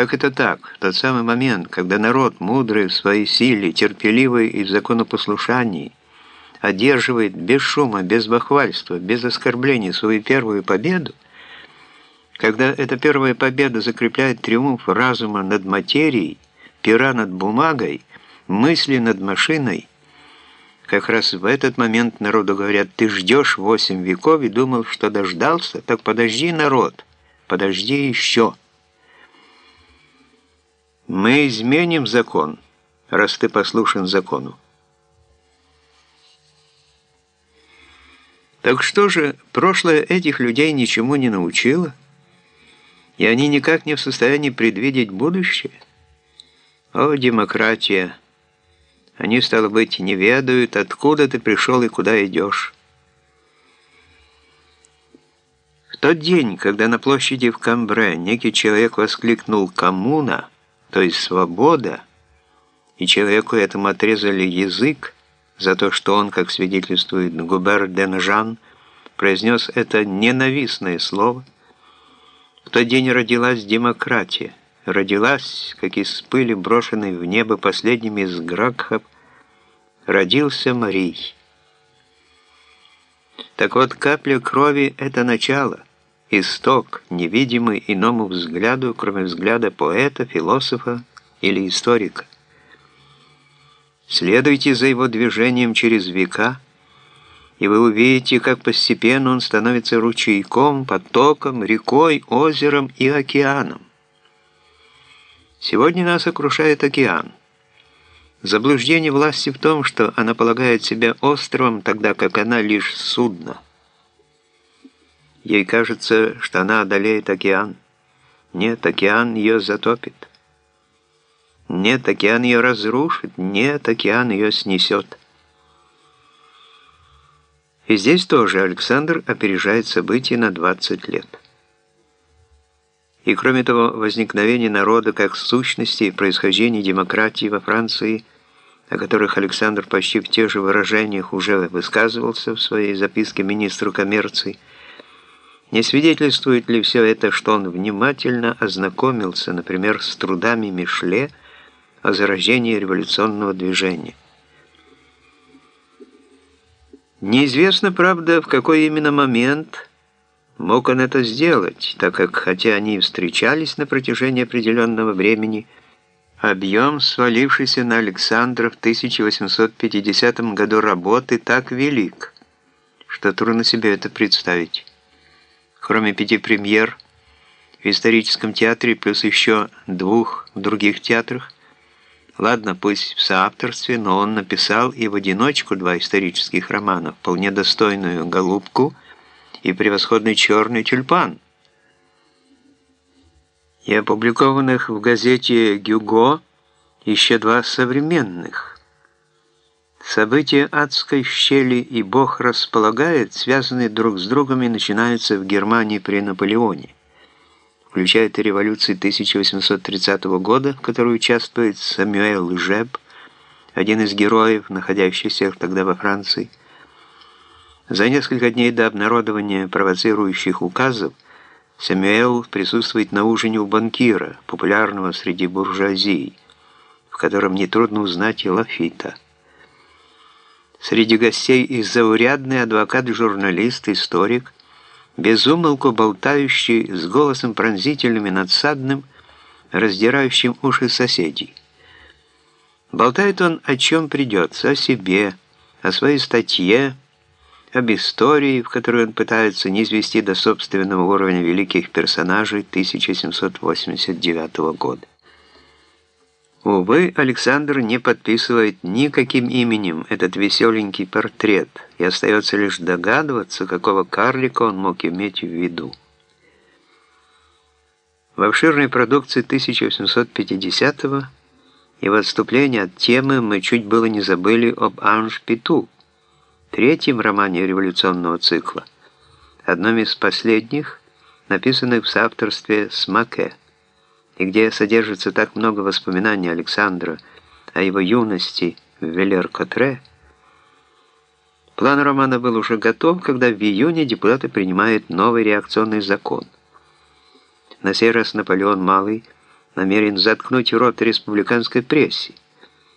Как это так? В тот самый момент, когда народ, мудрый в своей силе, терпеливый и в законопослушании, одерживает без шума, без бахвальства, без оскорбления свою первую победу, когда эта первая победа закрепляет триумф разума над материей, пера над бумагой, мысли над машиной, как раз в этот момент народу говорят, ты ждешь восемь веков и думал, что дождался, так подожди, народ, подожди еще. Мы изменим закон, раз ты послушен закону. Так что же, прошлое этих людей ничему не научило? И они никак не в состоянии предвидеть будущее? О, демократия! Они, стало быть, не ведают, откуда ты пришел и куда идешь. В тот день, когда на площади в Камбре некий человек воскликнул «Коммуна», то есть «Свобода», и человеку этому отрезали язык, за то, что он, как свидетельствует Губер Денжан, произнес это ненавистное слово. В тот день родилась демократия, родилась, как из пыли, брошенной в небо последними из Гракхов, родился Марий. Так вот, капля крови — это начало, исток, невидимый иному взгляду, кроме взгляда поэта, философа или историка. Следуйте за его движением через века, и вы увидите, как постепенно он становится ручейком, потоком, рекой, озером и океаном. Сегодня нас окружает океан. Заблуждение власти в том, что она полагает себя островом, тогда как она лишь судно. Ей кажется, что она одолеет океан. Нет, океан ее затопит. Нет, океан ее разрушит. Нет, океан ее снесет. И здесь тоже Александр опережает события на 20 лет. И кроме того, возникновение народа как сущности и происхождение демократии во Франции, о которых Александр почти в тех же выражениях уже высказывался в своей записке министру коммерции, не свидетельствует ли все это, что он внимательно ознакомился, например, с трудами Мишле, о зарождении революционного движения. Неизвестно, правда, в какой именно момент мог он это сделать, так как, хотя они встречались на протяжении определенного времени, объем, свалившийся на Александра в 1850 году работы, так велик, что трудно себе это представить. Кроме пяти премьер в историческом театре плюс еще двух в других театрах, Ладно, пусть в соавторстве, но он написал и в одиночку два исторических романа, вполне достойную «Голубку» и превосходный «Черный тюльпан». И опубликованных в газете «Гюго» еще два современных. События адской щели и Бог располагает, связанные друг с другом и начинаются в Германии при Наполеоне включает и революции 1830 года, в которой участвует Самюэл Жеб, один из героев, находящихся тогда во Франции. За несколько дней до обнародования провоцирующих указов Самюэл присутствует на ужине у банкира, популярного среди буржуазии, в котором нетрудно узнать и Лафита. Среди гостей и заурядный адвокат-журналист, историк – безумолку болтающий с голосом пронзительным и надсадным, раздирающим уши соседей. Болтает он о чем придется, о себе, о своей статье, об истории, в которой он пытается не извести до собственного уровня великих персонажей 1789 года. Увы, Александр не подписывает никаким именем этот веселенький портрет, и остается лишь догадываться, какого карлика он мог иметь в виду. В обширной продукции 1850-го и в отступлении от темы мы чуть было не забыли об Анж Пету, третьем романе революционного цикла, одном из последних, написанных в соавторстве с Маке и где содержится так много воспоминаний Александра о его юности в Велер-Котре, план романа был уже готов, когда в июне депутаты принимают новый реакционный закон. На сей раз Наполеон Малый намерен заткнуть рот республиканской прессе.